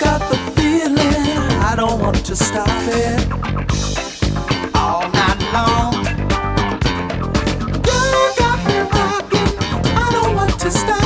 got the feeling. I don't want to stop it. All night long. You got me rocking. I don't want to stop.